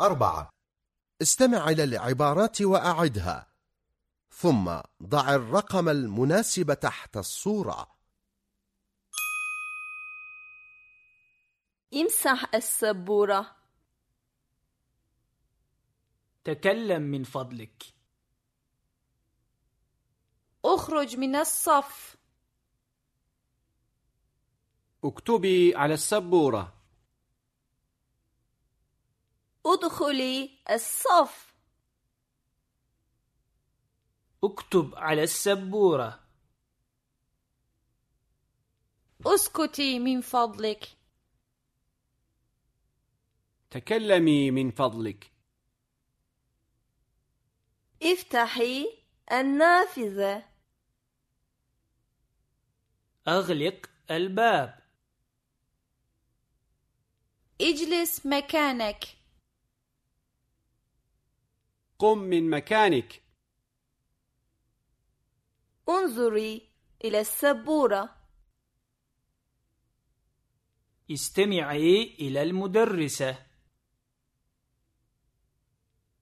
أربعة. استمع إلى العبارات وأعدها. ثم ضع الرقم المناسب تحت الصورة. امسح السبورة. تكلم من فضلك. أخرج من الصف. اكتبي على السبورة. ادخلي الصف. اكتب على السبورة. اسكتي من فضلك. تكلمي من فضلك. افتحي النافذة. أغلق الباب. اجلس مكانك. قم من مكانك. انظري إلى السبورة. استمعي إلى المدرسة.